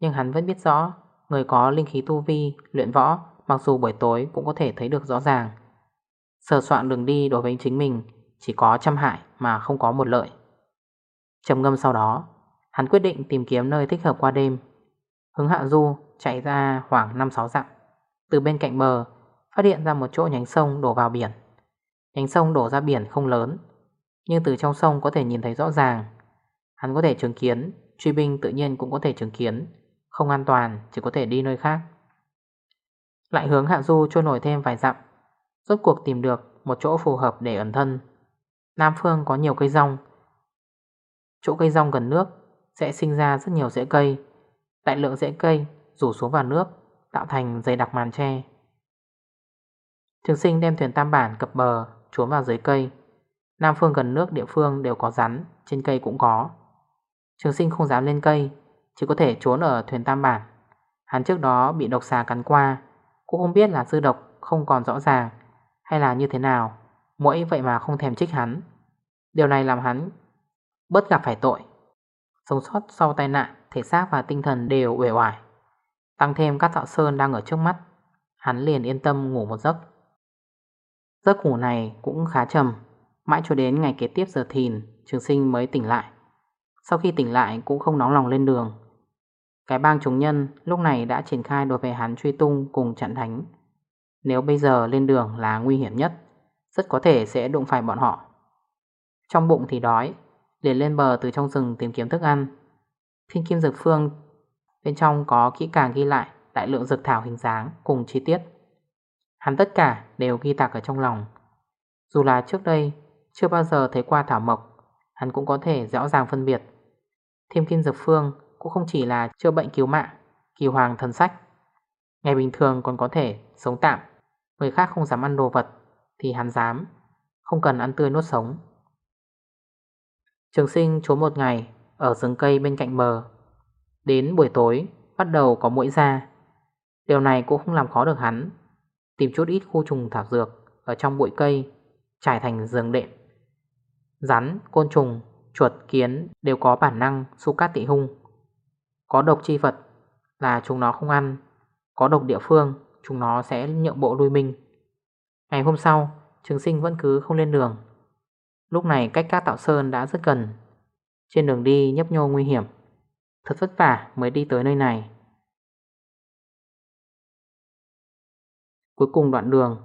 Nhưng hắn vẫn biết rõ Người có linh khí tu vi, luyện võ Mặc dù buổi tối cũng có thể thấy được rõ ràng. Sờ soạn đường đi đối với chính mình Chỉ có trăm hại mà không có một lợi. Trầm ngâm sau đó Hắn quyết định tìm kiếm nơi thích hợp qua đêm. Hướng hạ du chạy ra khoảng 5-6 dặm. Từ bên cạnh bờ, Phát hiện ra một chỗ nhánh sông đổ vào biển. Nhánh sông đổ ra biển không lớn, Nhưng từ trong sông có thể nhìn thấy rõ ràng. Hắn có thể chứng kiến, Truy binh tự nhiên cũng có thể chứng kiến, Không an toàn, chỉ có thể đi nơi khác. Lại hướng hạ du trôi nổi thêm vài dặm, Rốt cuộc tìm được một chỗ phù hợp để ẩn thân. Nam phương có nhiều cây rong. Chỗ cây rong gần nước Sẽ sinh ra rất nhiều rễ cây Đại lượng rễ cây rủ xuống vào nước, Tạo thành dây đặc màn tre. Trường sinh đem thuyền tam bản cập bờ, Trốn vào dưới cây. Nam phương gần nước, địa phương đều có rắn, Trên cây cũng có. Trường sinh không dám lên cây, Chỉ có thể trốn ở thuyền tam bản. Hắn trước đó bị độc xà cắn qua, Cũng không biết là dư độc không còn rõ ràng Hay là như thế nào. Mỗi vậy mà không thèm trích hắn. Điều này làm hắn Bớt gặp phải tội. Sống sót sau tai nạn, Thể xác và tinh thần đều uể oải. Tăng thêm các thọ sơn đang ở trước mắt, Hắn liền yên tâm ngủ một giấc. Giấc ngủ này cũng khá trầm, Mãi cho đến ngày kế tiếp giờ thìn, Trường sinh mới tỉnh lại. Sau khi tỉnh lại cũng không nóng lòng lên đường. Cái bang chúng nhân lúc này đã triển khai đối với hắn truy tung cùng chặn thánh Nếu bây giờ lên đường là nguy hiểm nhất, Rất có thể sẽ đụng phải bọn họ. Trong bụng thì đói Liền lên bờ từ trong rừng tìm kiếm thức ăn. Thiên kim dược phương Bên trong có kỹ càng ghi lại Đại lượng dược thảo hình dáng cùng chi tiết. Hắn tất cả đều ghi tạc ở trong lòng. Dù là trước đây Chưa bao giờ thấy qua thảo mộc, Hắn cũng có thể rõ ràng phân biệt. Thiên kim dược phương Cũng không chỉ là chữa bệnh cứu mạng, Kỳ hoàng thần sách. Ngày bình thường còn có thể sống tạm, Người khác không dám ăn đồ vật Thì hắn dám, Không cần ăn tươi nuốt sống. Trường sinh trốn một ngày Ở rừng cây bên cạnh bờ. Đến buổi tối Bắt đầu có mũi ra. Điều này cũng không làm khó được hắn. Tìm chút ít khu trùng thảo dược Ở trong bụi cây Trải thành giường đệm. Rắn, côn trùng, chuột, kiến Đều có bản năng su cát tị hung. Có độc chi vật Là chúng nó không ăn. Có độc địa phương Chúng nó sẽ nhượng bộ lui minh Ngày hôm sau Trường sinh vẫn cứ không lên đường. Lúc này cách các tạo sơn đã rất gần. Trên đường đi nhấp nhô nguy hiểm. Thật vất vả mới đi tới nơi này. Cuối cùng đoạn đường,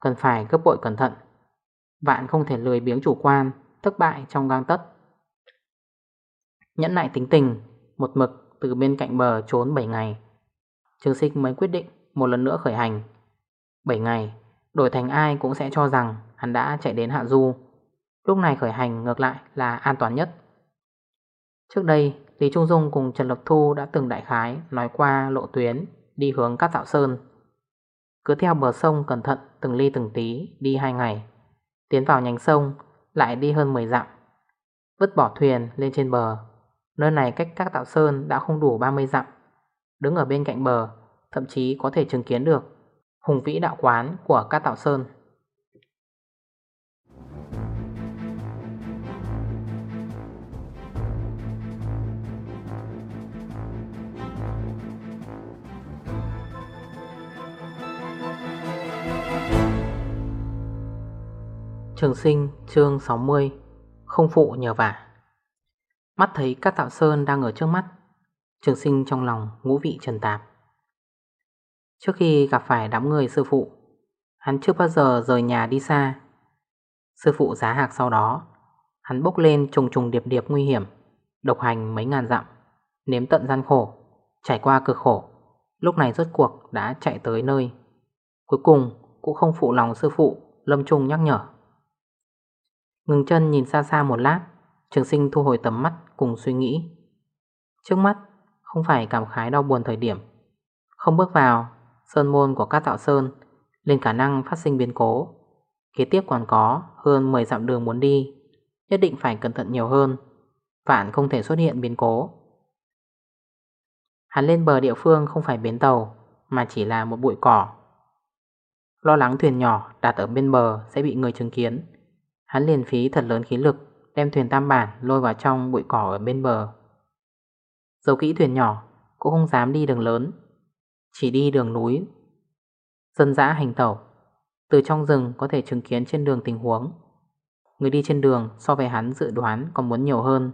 Cần phải gấp bội cẩn thận. Vạn không thể lười biếng chủ quan, Thất bại trong gang tất Nhẫn lại tính tình, Một mực từ bên cạnh bờ trốn 7 ngày. Trương sinh mới quyết định Một lần nữa khởi hành. 7 ngày, Đổi thành ai cũng sẽ cho rằng Hắn đã chạy đến Hạ Du. Lúc này khởi hành ngược lại là an toàn nhất. Trước đây, Lý Trung Dung cùng Trần Lập Thu đã từng đại khái Nói qua lộ tuyến Đi hướng Cát Dạo Sơn. Cứ theo bờ sông cẩn thận từng ly từng tí Đi hai ngày. Tiến vào nhánh sông, lại đi hơn 10 dặm. Vứt bỏ thuyền lên trên bờ. Nơi này cách Cát Dạo Sơn đã không đủ 30 dặm. Đứng ở bên cạnh bờ, Thậm chí có thể chứng kiến được Hùng vĩ đạo quán của Cát Tạo Sơn. Trường sinh, chương 60 Không phụ nhờ vả. Mắt thấy các tạo sơn đang ở trước mắt, Trường sinh trong lòng ngũ vị trần tạp. Trước khi gặp phải đám người sư phụ, Hắn chưa bao giờ rời nhà đi xa. Sư phụ giá hạc sau đó, Hắn bốc lên trùng trùng điệp điệp nguy hiểm, Độc hành mấy ngàn dặm, Nếm tận gian khổ, Trải qua cực khổ. Lúc này rốt cuộc đã chạy tới nơi. Cuối cùng cũng không phụ lòng sư phụ, Lâm Trung nhắc nhở. Ngừng chân nhìn xa xa một lát, Trường sinh thu hồi tầm mắt cùng suy nghĩ. Trước mắt, không phải cảm khái đau buồn thời điểm. Không bước vào, Sơn môn của các tạo sơn Lên khả năng phát sinh biến cố. Kế tiếp còn có hơn 10 dặm đường muốn đi, Nhất định phải cẩn thận nhiều hơn, Vạn không thể xuất hiện biến cố. Hắn lên bờ địa phương không phải bến tàu, Mà chỉ là một bụi cỏ. Lo lắng thuyền nhỏ đặt ở bên bờ sẽ bị người chứng kiến. Hắn liền phí thật lớn khí lực, Đem thuyền tam bản lôi vào trong bụi cỏ ở bên bờ. Dầu kỹ thuyền nhỏ Cũng không dám đi đường lớn, Chỉ đi đường núi. Dân dã hành tẩu, Từ trong rừng có thể chứng kiến trên đường tình huống. Người đi trên đường so với hắn dự đoán còn muốn nhiều hơn.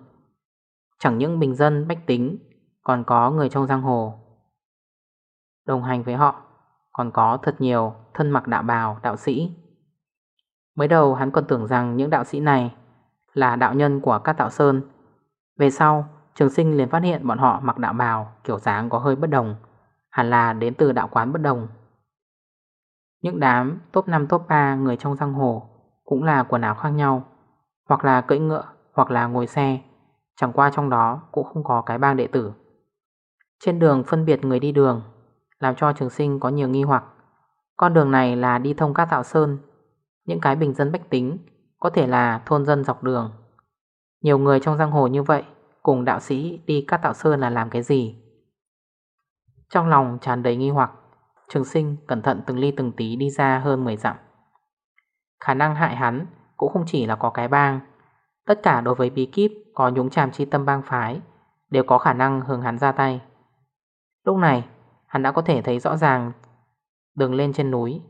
Chẳng những bình dân, bách tính, Còn có người trong giang hồ. Đồng hành với họ, Còn có thật nhiều thân mặc đạo bào, đạo sĩ. Mới đầu hắn còn tưởng rằng những đạo sĩ này Là đạo nhân của các tạo sơn. Về sau, Trường sinh liền phát hiện bọn họ mặc đạo bào, Kiểu dáng có hơi bất đồng, Hẳn là đến từ đạo quán bất đồng. Những đám top 5 top 3 người trong giang hồ Cũng là quần áo khác nhau, Hoặc là cưỡi ngựa, Hoặc là ngồi xe, Chẳng qua trong đó cũng không có cái bang đệ tử. Trên đường phân biệt người đi đường, Làm cho trường sinh có nhiều nghi hoặc. Con đường này là đi thông các tạo sơn những cái bình dân bách tính, Có thể là thôn dân dọc đường. Nhiều người trong giang hồ như vậy, Cùng đạo sĩ đi cắt tạo sơn là làm cái gì? Trong lòng tràn đầy nghi hoặc, Trường sinh cẩn thận từng ly từng tí đi ra hơn 10 dặm. Khả năng hại hắn cũng không chỉ là có cái bang. Tất cả đối với bí kíp có nhúng chàm chi tâm bang phái Đều có khả năng hướng hắn ra tay. Lúc này, hắn đã có thể thấy rõ ràng Đường lên trên núi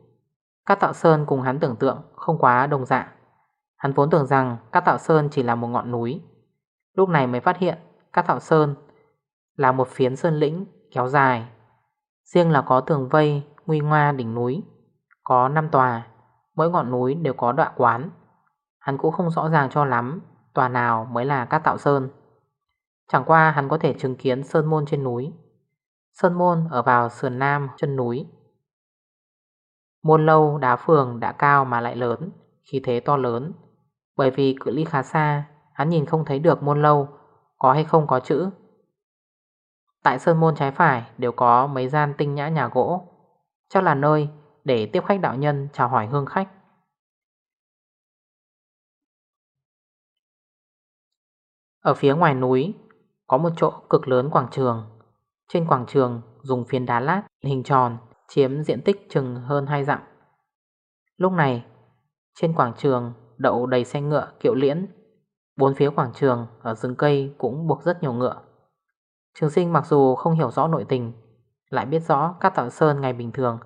các tạo sơn cùng hắn tưởng tượng không quá đồng dạng Hắn vốn tưởng rằng các tạo sơn chỉ là một ngọn núi. Lúc này mới phát hiện các tạo sơn là một phiến sơn lĩnh kéo dài. Riêng là có tường vây, nguy ngoa đỉnh núi, Có 5 tòa, Mỗi ngọn núi đều có đoạn quán. Hắn cũng không rõ ràng cho lắm Tòa nào mới là các tạo sơn. Chẳng qua hắn có thể chứng kiến sơn môn trên núi. Sơn môn ở vào sườn nam chân núi. Môn lâu đá phường đã cao mà lại lớn, Khí thế to lớn. Bởi vì cự ly khá xa, Hắn nhìn không thấy được môn lâu, Có hay không có chữ. Tại sơn môn trái phải đều có mấy gian tinh nhã nhà gỗ, Chắc là nơi để tiếp khách đạo nhân chào hỏi hương khách. Ở phía ngoài núi, có một chỗ cực lớn quảng trường. Trên quảng trường dùng phiến đá lát, hình tròn chiếm diện tích chừng hơn 2 dặm. Lúc này, trên quảng trường đậu đầy xe ngựa kiệu liễn. Bốn phía quảng trường ở rừng cây cũng buộc rất nhiều ngựa. Trường sinh mặc dù không hiểu rõ nội tình, lại biết rõ các tạo sơn ngày bình thường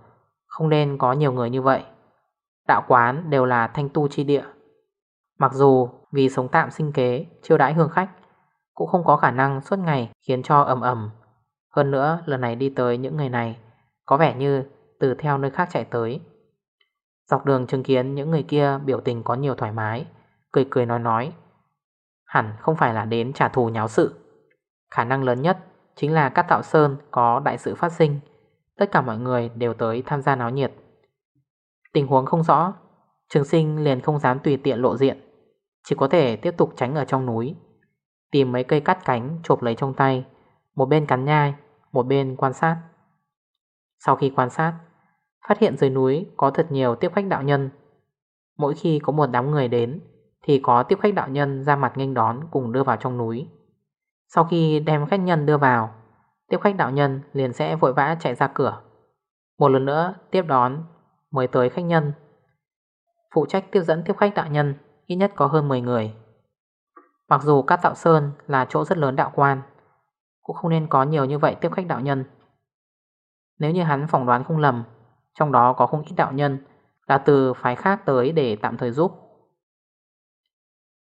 không nên có nhiều người như vậy. Đạo quán đều là thanh tu chi địa. Mặc dù vì sống tạm sinh kế, chiêu đãi hương khách Cũng không có khả năng suốt ngày khiến cho ầm ầm Hơn nữa lần này đi tới những ngày này có vẻ như từ theo nơi khác chạy tới. Dọc đường chứng kiến những người kia biểu tình có nhiều thoải mái, Cười cười nói nói. Hẳn không phải là đến trả thù nháo sự. Khả năng lớn nhất chính là các tạo sơn có đại sự phát sinh. Tất cả mọi người đều tới tham gia náo nhiệt. Tình huống không rõ, Trường sinh liền không dám tùy tiện lộ diện. Chỉ có thể tiếp tục tránh ở trong núi. Tìm mấy cây cắt cánh chộp lấy trong tay, Một bên cắn nhai, Một bên quan sát. Sau khi quan sát Phát hiện dưới núi có thật nhiều tiếp khách đạo nhân Mỗi khi có một đám người đến Thì có tiếp khách đạo nhân ra mặt nghênh đón Cùng đưa vào trong núi Sau khi đem khách nhân đưa vào Tiếp khách đạo nhân liền sẽ vội vã chạy ra cửa Một lần nữa tiếp đón mới tới khách nhân Phụ trách tiếp dẫn tiếp khách đạo nhân ít nhất có hơn 10 người. Mặc dù Cát Tạo Sơn là chỗ rất lớn đạo quan, cũng không nên có nhiều như vậy tiếp khách đạo nhân. Nếu như hắn phỏng đoán không lầm, trong đó có không ít đạo nhân là từ phái khác tới để tạm thời giúp.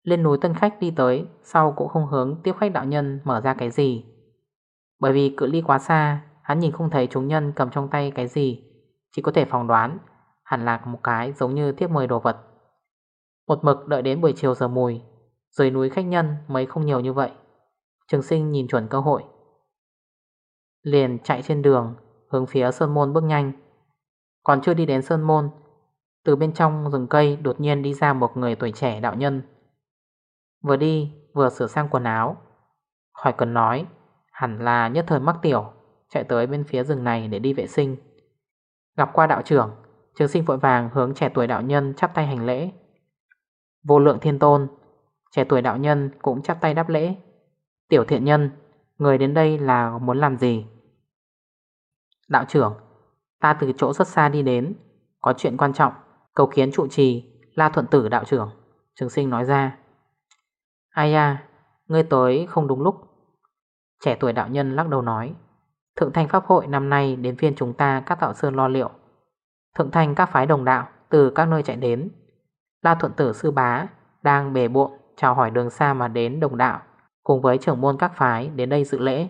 Lên núi tân khách đi tới, sau cũng không hướng tiếp khách đạo nhân mở ra cái gì. Bởi vì cự ly quá xa, hắn nhìn không thấy chúng nhân cầm trong tay cái gì, chỉ có thể phỏng đoán hẳn là một cái giống như tiếp mời đồ vật. Một mực đợi đến buổi chiều giờ mùi Dưới núi khách nhân mấy không nhiều như vậy Trường sinh nhìn chuẩn cơ hội Liền chạy trên đường Hướng phía Sơn Môn bước nhanh Còn chưa đi đến Sơn Môn Từ bên trong rừng cây đột nhiên đi ra một người tuổi trẻ đạo nhân Vừa đi vừa sửa sang quần áo Khỏi cần nói Hẳn là nhất thời mắc tiểu chạy tới bên phía rừng này để đi vệ sinh. Gặp qua đạo trưởng, trường sinh vội vàng hướng trẻ tuổi đạo nhân chắp tay hành lễ. Vô lượng thiên tôn, trẻ tuổi đạo nhân cũng chắp tay đáp lễ. Tiểu thiện nhân, người đến đây là muốn làm gì? Đạo trưởng, ta từ chỗ rất xa đi đến, có chuyện quan trọng, cầu kiến trụ trì, la thuận tử đạo trưởng. Trường sinh nói ra. Ai à, ngươi tới không đúng lúc. Trẻ tuổi đạo nhân lắc đầu nói. Thượng thanh Pháp hội năm nay đến phiên chúng ta các tạo sơn lo liệu. Thượng thanh các phái đồng đạo từ các nơi chạy đến. La thuận tử sư bá đang bề bộn chào hỏi đường xa mà đến đồng đạo cùng với trưởng môn các phái đến đây dự lễ.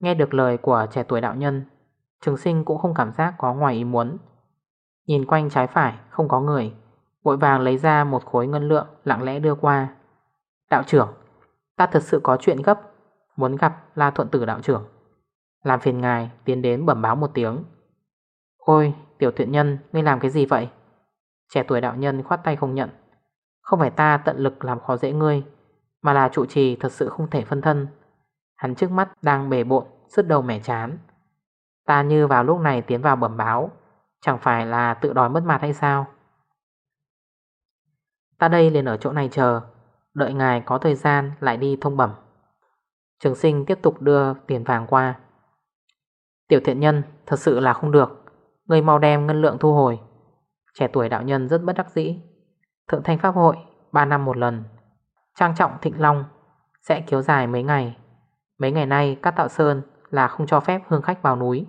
Nghe được lời của trẻ tuổi đạo nhân, trường sinh cũng không cảm giác có ngoài ý muốn. Nhìn quanh trái phải không có người, vội vàng lấy ra một khối ngân lượng lặng lẽ đưa qua. Đạo trưởng, ta thật sự có chuyện gấp, muốn gặp La Thuận Tử đạo trưởng. Làm phiền ngài tiến đến bẩm báo một tiếng. Ôi, tiểu thiện nhân, ngươi làm cái gì vậy? Trẻ tuổi đạo nhân khoát tay không nhận. Không phải ta tận lực làm khó dễ ngươi, mà là trụ trì thật sự không thể phân thân Hắn trước mắt đang bề bộn Sứt đầu mẻ chán. Ta như vào lúc này tiến vào bẩm báo, Chẳng phải là tự đòi mất mặt hay sao? Ta đây liền ở chỗ này chờ, Đợi ngài có thời gian lại đi thông bẩm. Trường sinh tiếp tục đưa tiền vàng qua. Tiểu thiện nhân, thật sự là không được Người mau đem ngân lượng thu hồi. Trẻ tuổi đạo nhân rất bất đắc dĩ. Thượng thanh pháp hội 3 năm một lần. Trang trọng thịnh long, Sẽ kéo dài mấy ngày. Mấy ngày nay các tạo sơn là không cho phép hương khách vào núi.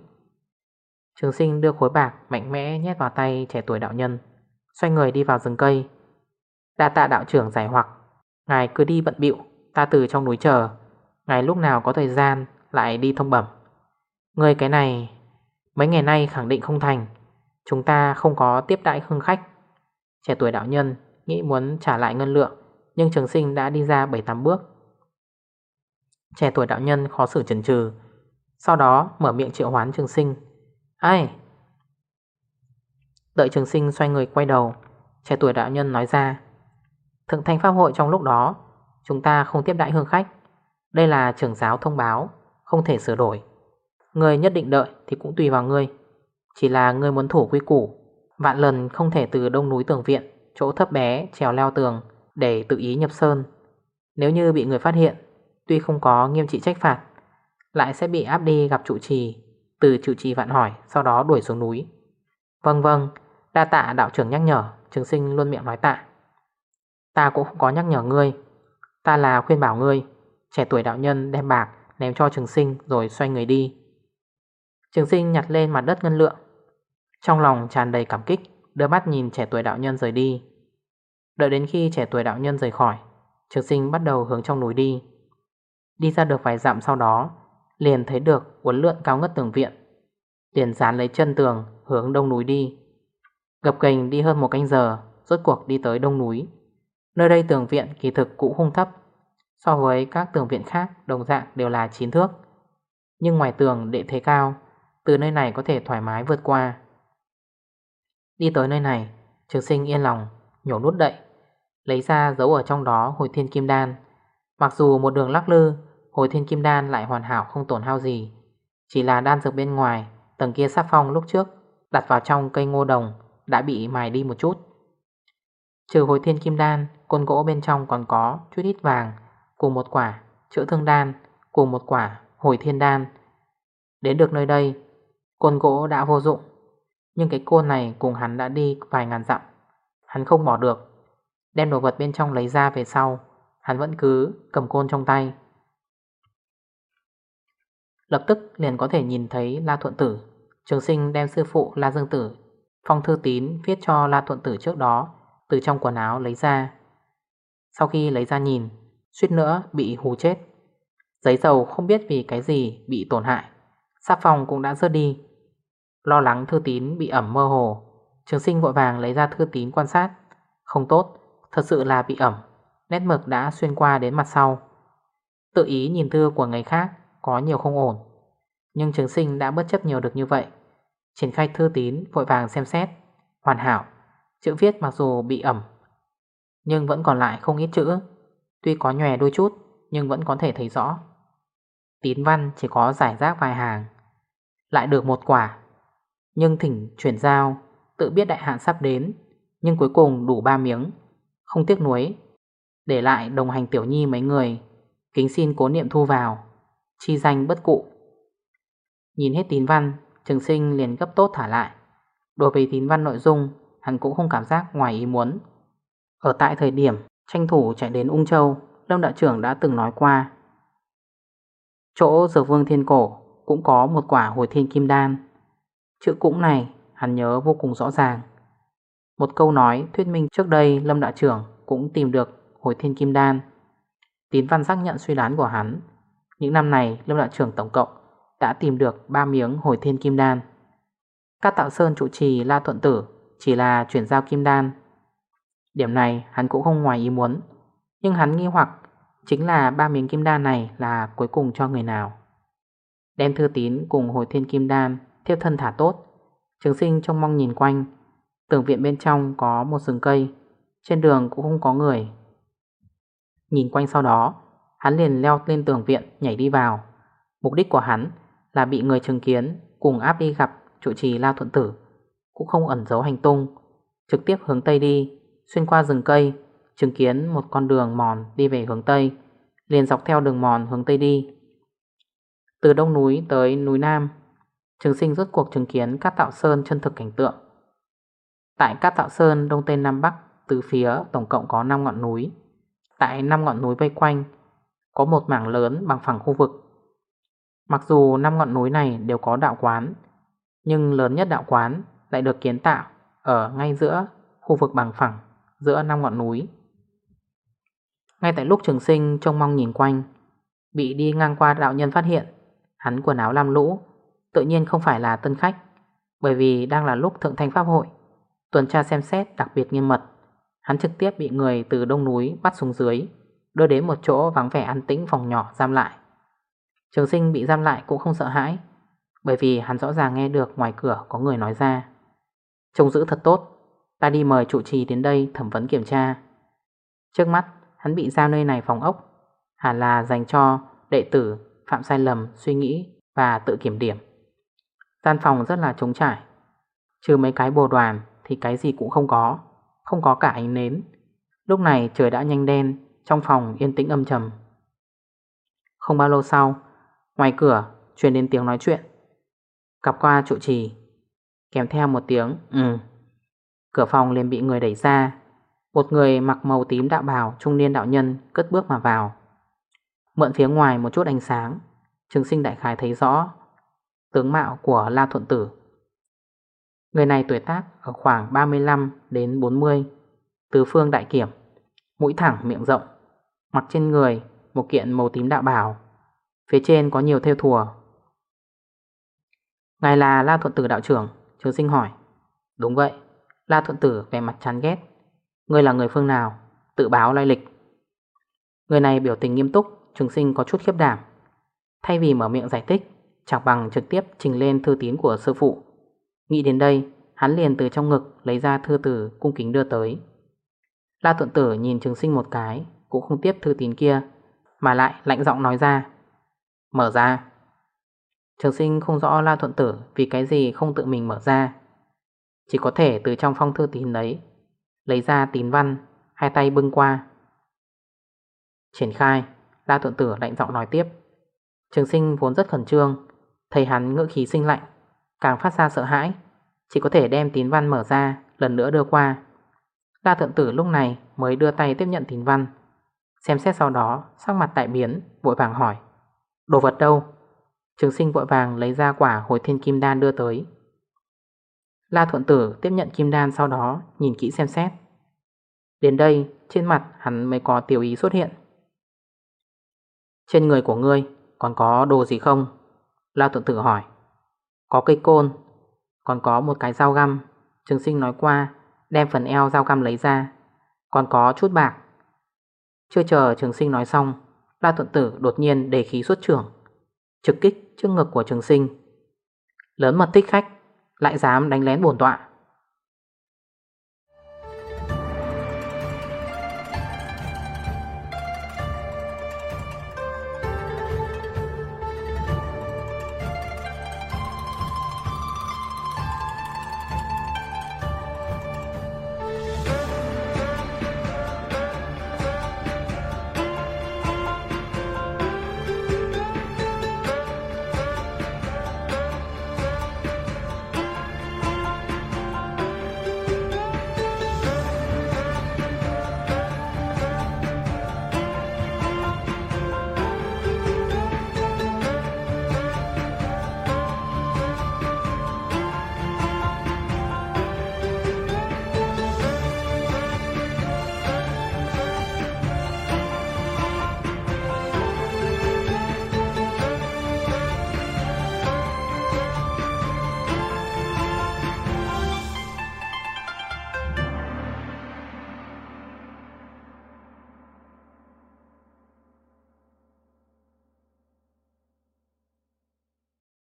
Trường sinh đưa khối bạc mạnh mẽ nhét vào tay trẻ tuổi đạo nhân, Xoay người đi vào rừng cây. Đa tạ đạo trưởng giải hoặc, Ngài cứ đi bận biệu Ta từ trong núi chờ, Ngài lúc nào có thời gian lại đi thông bẩm. Người cái này Mấy ngày nay khẳng định không thành, Chúng ta không có tiếp đại hương khách. Trẻ tuổi đạo nhân Nghĩ muốn trả lại ngân lượng, nhưng trường sinh đã đi ra 7-8 bước. Trẻ tuổi đạo nhân khó xử chần chừ. Sau đó mở miệng triệu hoán trường sinh. Ai? Đợi trường sinh xoay người quay đầu Trẻ tuổi đạo nhân nói ra. Thượng thanh pháp hội trong lúc đó Chúng ta không tiếp đại hương khách. Đây là trưởng giáo thông báo Không thể sửa đổi. Người nhất định đợi thì cũng tùy vào ngươi. Chỉ là ngươi muốn thủ quy củ Vạn lần không thể từ đông núi tường viện Chỗ thấp bé trèo leo tường để tự ý nhập sơn. Nếu như bị người phát hiện, tuy không có nghiêm trị trách phạt, lại sẽ bị áp đi gặp trụ trì, từ trụ trì vạn hỏi, sau đó đuổi xuống núi. Vâng vâng, đa tạ đạo trưởng nhắc nhở, trường sinh luôn miệng nói tạ. Ta cũng không có nhắc nhở ngươi, ta là khuyên bảo ngươi, trẻ tuổi đạo nhân đem bạc ném cho trường sinh rồi xoay người đi. Trường sinh nhặt lên mặt đất ngân lượng, trong lòng tràn đầy cảm kích, đưa mắt nhìn trẻ tuổi đạo nhân rời đi. Đợi đến khi trẻ tuổi đạo nhân rời khỏi Trường sinh bắt đầu hướng trong núi đi Đi ra được vài dặm sau đó, Liền thấy được uốn lượn cao ngất tường viện. Liền dán lấy chân tường, Hướng đông núi đi. Gập gành đi hơn một canh giờ, Rốt cuộc đi tới đông núi. Nơi đây tường viện kỳ thực cũng không thấp, So với các tường viện khác, Đồng dạng đều là 9 thước. Nhưng ngoài tường địa thế cao, Từ nơi này có thể thoải mái vượt qua. Đi tới nơi này, Trường sinh yên lòng, nhổ nút đậy, Lấy ra giấu ở trong đó hồi thiên kim đan. Mặc dù một đường lắc lư Hồi thiên kim đan lại hoàn hảo không tổn hao gì. Chỉ là đan dược bên ngoài, Tầng kia sát phong lúc trước, Đặt vào trong cây ngô đồng, Đã bị mài đi một chút. Trừ hồi thiên kim đan, Côn gỗ bên trong còn có chút ít vàng, Cùng một quả chữa thương đan, Cùng một quả hồi thiên đan. Đến được nơi đây, Côn gỗ đã vô dụng, Nhưng cái côn này cùng hắn đã đi vài ngàn dặm, Hắn không bỏ được. Đem đồ vật bên trong lấy ra về sau, Hắn vẫn cứ cầm côn trong tay. Lập tức liền có thể nhìn thấy La Thuận Tử. Trường sinh đem sư phụ La Dương Tử, Phong thư tín viết cho La Thuận Tử trước đó, Từ trong quần áo lấy ra. Sau khi lấy ra nhìn, Suýt nữa bị hù chết. Giấy dầu không biết vì cái gì bị tổn hại Sắp phòng cũng đã rớt đi. Lo lắng thư tín bị ẩm mơ hồ, Trường sinh vội vàng lấy ra thư tín quan sát. Không tốt, Thật sự là bị ẩm, Nét mực đã xuyên qua đến mặt sau. Tự ý nhìn thư của người khác có nhiều không ổn. Nhưng trường sinh đã bất chấp nhiều được như vậy. Triển khai thư tín, vội vàng xem xét. Hoàn hảo. Chữ viết mặc dù bị ẩm, Nhưng vẫn còn lại không ít chữ. Tuy có nhòe đôi chút, Nhưng vẫn có thể thấy rõ. Tín văn chỉ có giải rác vài hàng, Lại được một quả. Nhưng thỉnh chuyển giao, Tự biết đại hạn sắp đến, Nhưng cuối cùng đủ ba miếng. Không tiếc nuối, Để lại đồng hành tiểu nhi mấy người, Kính xin cố niệm thu vào. Chi danh bất cụ. Nhìn hết tín văn, Trường sinh liền gấp tốt thả lại. Đối với tín văn nội dung, Hắn cũng không cảm giác ngoài ý muốn. Ở tại thời điểm tranh thủ chạy đến Ung Châu, Lâm Đạo trưởng đã từng nói qua. Chỗ dược vương thiên cổ Cũng có một quả hồi thiên kim đan. Chữ cũng này Hắn nhớ vô cùng rõ ràng. Một câu nói thuyết minh trước đây Lâm Đạo trưởng cũng tìm được hồi thiên kim đan. Tín văn xác nhận suy đoán của hắn những năm này, Lâm Đạo trưởng tổng cộng Đã tìm được 3 miếng hồi thiên kim đan. Các tạo sơn trụ trì La Thuận Tử Chỉ là chuyển giao kim đan. Điểm này hắn cũng không ngoài ý muốn, Nhưng hắn nghi hoặc Chính là ba miếng kim đan này là cuối cùng cho người nào. Đem thư tín cùng hồi thiên kim đan Thiếp thân thả tốt, Trường sinh trông mong nhìn quanh. Tường viện bên trong có một rừng cây, Trên đường cũng không có người. Nhìn quanh sau đó Hắn liền leo lên tường viện, nhảy đi vào. Mục đích của hắn là bị người chứng kiến Cùng áp đi gặp trụ trì La Thuận Tử, Cũng không ẩn giấu hành tung. Trực tiếp hướng Tây đi, Xuyên qua rừng cây, Chứng kiến một con đường mòn đi về hướng Tây, Liền dọc theo đường mòn hướng Tây đi. Từ đông núi tới núi Nam, Trường sinh rốt cuộc chứng kiến các tạo sơn chân thực cảnh tượng. Tại các tạo sơn Đông Tây Nam Bắc, Từ phía tổng cộng có 5 ngọn núi. Tại 5 ngọn núi vây quanh có một mảng lớn bằng phẳng khu vực. Mặc dù 5 ngọn núi này đều có đạo quán, Nhưng lớn nhất đạo quán lại được kiến tạo Ở ngay giữa khu vực bằng phẳng, Giữa 5 ngọn núi. Ngay tại lúc trường sinh, trông mong nhìn quanh, Bị đi ngang qua đạo nhân phát hiện, Hắn quần áo lam lũ, Tự nhiên không phải là tân khách, Bởi vì đang là lúc thượng thanh pháp hội, Tuần tra xem xét đặc biệt nghiêm mật. Hắn trực tiếp bị người từ đông núi bắt xuống dưới. Đưa đến một chỗ vắng vẻ an tĩnh phòng nhỏ giam lại. Trường sinh bị giam lại cũng không sợ hãi, Bởi vì hắn rõ ràng nghe được ngoài cửa có người nói ra. Trông giữ thật tốt, Ta đi mời trụ trì đến đây thẩm vấn kiểm tra. Trước mắt, Hắn bị giao nơi này phòng ốc, Hẳn là dành cho đệ tử phạm sai lầm suy nghĩ và tự kiểm điểm. Gian phòng rất là trống trải, Trừ mấy cái bồ đoàn thì cái gì cũng không có Không có cả ánh nến. Lúc này trời đã nhanh đen trong phòng yên tĩnh âm trầm. Không bao lâu sau, Ngoài cửa truyền đến tiếng nói chuyện. Cặp qua trụ trì, Kèm theo một tiếng Ừ. Cửa phòng liền bị người đẩy ra. Một người mặc màu tím đạo bào trung niên đạo nhân cất bước mà vào. Mượn phía ngoài một chút ánh sáng, Trường sinh đại khái thấy rõ Tướng mạo của La Thuận Tử. Người này tuổi tác ở khoảng 35 đến 40 tứ phương đại kiểm, Mũi thẳng, miệng rộng Mặc trên người một kiện màu tím đạo bào Phía trên có nhiều theo thùa. Ngài là La Thuận Tử đạo trưởng Trường sinh hỏi. Đúng vậy, La Thuận Tử vẻ mặt chán ghét. Ngươi là người phương nào? Tự báo lai lịch. Người này biểu tình nghiêm túc, Trường sinh có chút khiếp đảm. Thay vì mở miệng giải thích Chẳng bằng trực tiếp trình lên thư tín của sư phụ. Nghĩ đến đây, Hắn liền từ trong ngực lấy ra thư tử cung kính đưa tới. La thuận tử nhìn trường sinh một cái. Cũng không tiếp thư tín kia, Mà lại lạnh giọng nói ra. Mở ra. Trường sinh không rõ La thuận tử Vì cái gì không tự mình mở ra. Chỉ có thể từ trong phong thư tín đấy, Lấy ra tín văn, Hai tay bưng qua. Triển khai, La Thuận Tử lạnh giọng nói tiếp. Trường sinh vốn rất khẩn trương, Thấy hắn ngữ khí sinh lạnh, Càng phát ra sợ hãi, Chỉ có thể đem tín văn mở ra, Lần nữa đưa qua. La Thuận Tử lúc này mới đưa tay tiếp nhận tín văn. Xem xét sau đó Sắc mặt đại biến Vội vàng hỏi Đồ vật đâu Trường sinh vội vàng lấy ra quả hồi thiên kim đan đưa tới La Thuận Tử tiếp nhận kim đan sau đó nhìn kỹ xem xét. Đến đây, trên mặt hắn mới có tiểu ý xuất hiện. Trên người của ngươi còn có đồ gì không? La Thuận Tử hỏi. Có cây côn, còn có một cái dao găm. Trường sinh nói qua, đem phần eo dao găm lấy ra. Còn có chút bạc. Chưa chờ trường sinh nói xong, La Thuận Tử đột nhiên đề khí xuất trưởng. Trực kích trước ngực của trường sinh. Lớn mật thích khách lại dám đánh lén bổn tọa